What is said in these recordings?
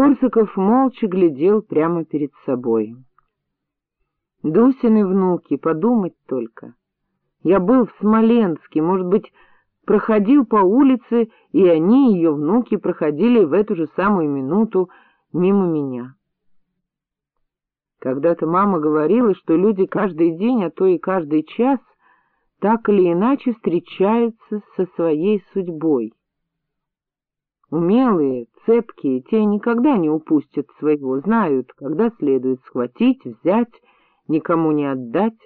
Корсаков молча глядел прямо перед собой. Дусины внуки, подумать только. Я был в Смоленске, может быть, проходил по улице, и они, ее внуки, проходили в эту же самую минуту мимо меня. Когда-то мама говорила, что люди каждый день, а то и каждый час так или иначе встречаются со своей судьбой. Умелые, цепкие, те никогда не упустят своего, знают, когда следует схватить, взять, никому не отдать,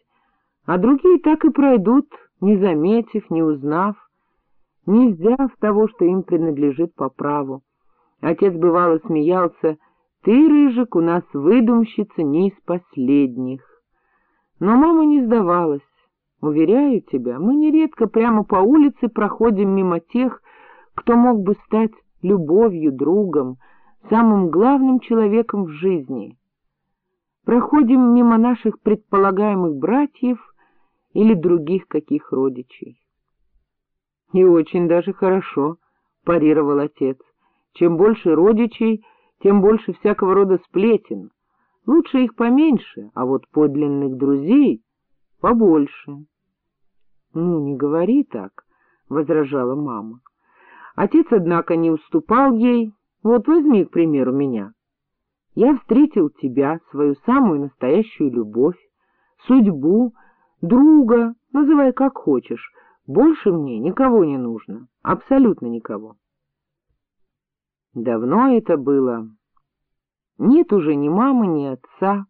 а другие так и пройдут, не заметив, не узнав, не взяв того, что им принадлежит по праву. Отец бывало смеялся, «Ты, Рыжик, у нас выдумщица не из последних». Но мама не сдавалась. Уверяю тебя, мы нередко прямо по улице проходим мимо тех, кто мог бы стать любовью, другом, самым главным человеком в жизни. Проходим мимо наших предполагаемых братьев или других каких родичей. — И очень даже хорошо, — парировал отец. — Чем больше родичей, тем больше всякого рода сплетен. Лучше их поменьше, а вот подлинных друзей побольше. — Ну, не говори так, — возражала мама. Отец, однако, не уступал ей. Вот возьми, к примеру, меня. Я встретил тебя, свою самую настоящую любовь, судьбу, друга, называй как хочешь. Больше мне никого не нужно, абсолютно никого. Давно это было. Нет уже ни мамы, ни отца,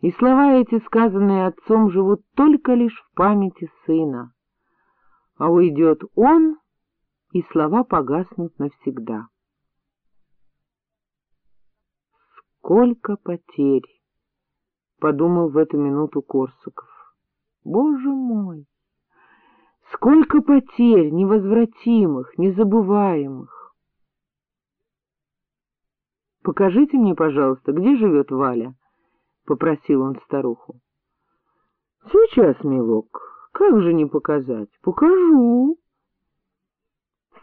и слова эти, сказанные отцом, живут только лишь в памяти сына. А уйдет он, и слова погаснут навсегда. Сколько потерь! — подумал в эту минуту Корсаков. Боже мой! Сколько потерь невозвратимых, незабываемых! — Покажите мне, пожалуйста, где живет Валя? — попросил он старуху. — Сейчас, милок, как же не показать? Покажу.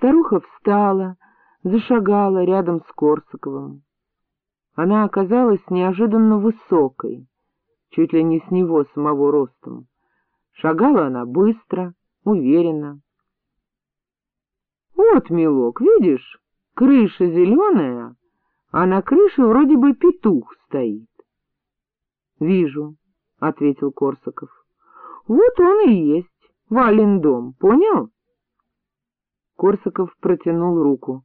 Старуха встала, зашагала рядом с Корсаковым. Она оказалась неожиданно высокой, чуть ли не с него самого ростом. Шагала она быстро, уверенно. — Вот, милок, видишь, крыша зеленая, а на крыше вроде бы петух стоит. — Вижу, — ответил Корсаков. — Вот он и есть, Вален дом, понял? Корсаков протянул руку.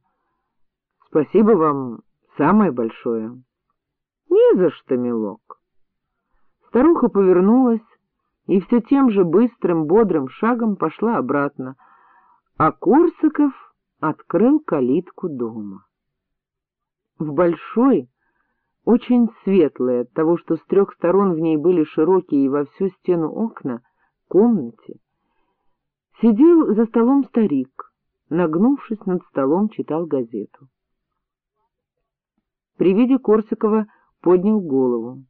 — Спасибо вам самое большое. — Не за что, милок. Старуха повернулась и все тем же быстрым, бодрым шагом пошла обратно, а Корсаков открыл калитку дома. В большой, очень светлой от того, что с трех сторон в ней были широкие и во всю стену окна, комнате, сидел за столом старик, нагнувшись над столом, читал газету. При виде Корсакова поднял голову.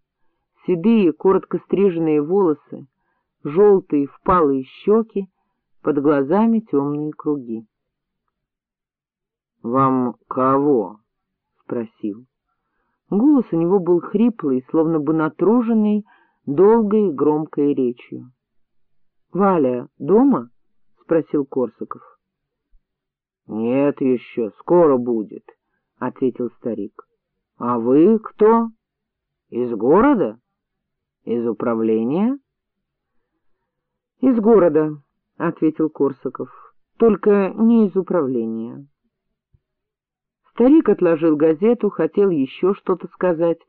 Седые, коротко стриженные волосы, желтые впалые щеки, под глазами темные круги. — Вам кого? — спросил. Голос у него был хриплый, словно бы натруженный долгой громкой речью. — Валя дома? — спросил Корсаков. — Нет еще, скоро будет, — ответил старик. — А вы кто? Из города? Из управления? — Из города, — ответил Корсаков, — только не из управления. Старик отложил газету, хотел еще что-то сказать,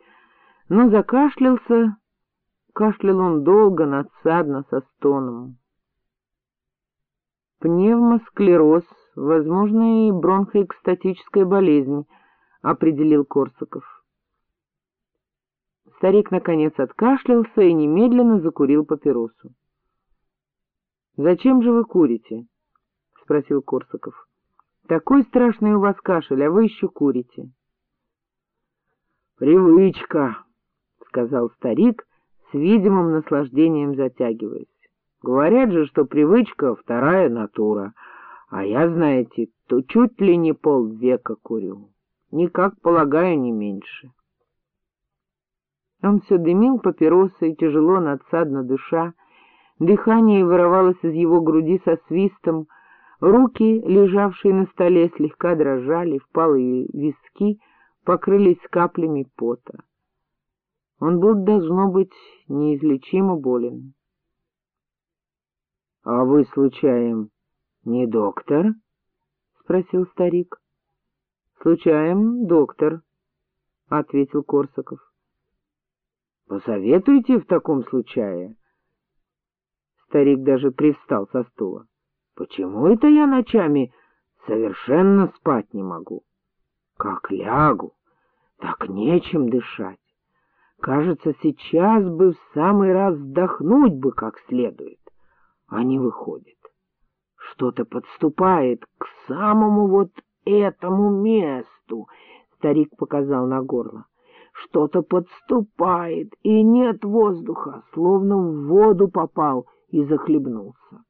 но закашлялся, кашлял он долго, надсадно, со стоном. Пневмосклероз, возможно, и бронхоэкстатическая болезнь, — определил Корсаков. Старик, наконец, откашлялся и немедленно закурил папиросу. — Зачем же вы курите? — спросил Корсаков. — Такой страшный у вас кашель, а вы еще курите. — Привычка, — сказал старик, с видимым наслаждением затягиваясь. — Говорят же, что привычка — вторая натура, а я, знаете, то чуть ли не полвека курю. никак полагаю, не меньше. Он все дымил папиросой, тяжело, надсадно дыша, дыхание вырывалось из его груди со свистом, руки, лежавшие на столе, слегка дрожали, впалые виски покрылись каплями пота. Он был, должно быть, неизлечимо болен. — А вы, случаем, не доктор? — спросил старик. — Случаем, доктор, — ответил Корсаков. — Посоветуйте в таком случае. Старик даже привстал со стула. — Почему это я ночами совершенно спать не могу? Как лягу, так нечем дышать. Кажется, сейчас бы в самый раз вдохнуть бы как следует, а не выходит. Что-то подступает к самому вот этому месту, — старик показал на горло. Что-то подступает, и нет воздуха, словно в воду попал и захлебнулся.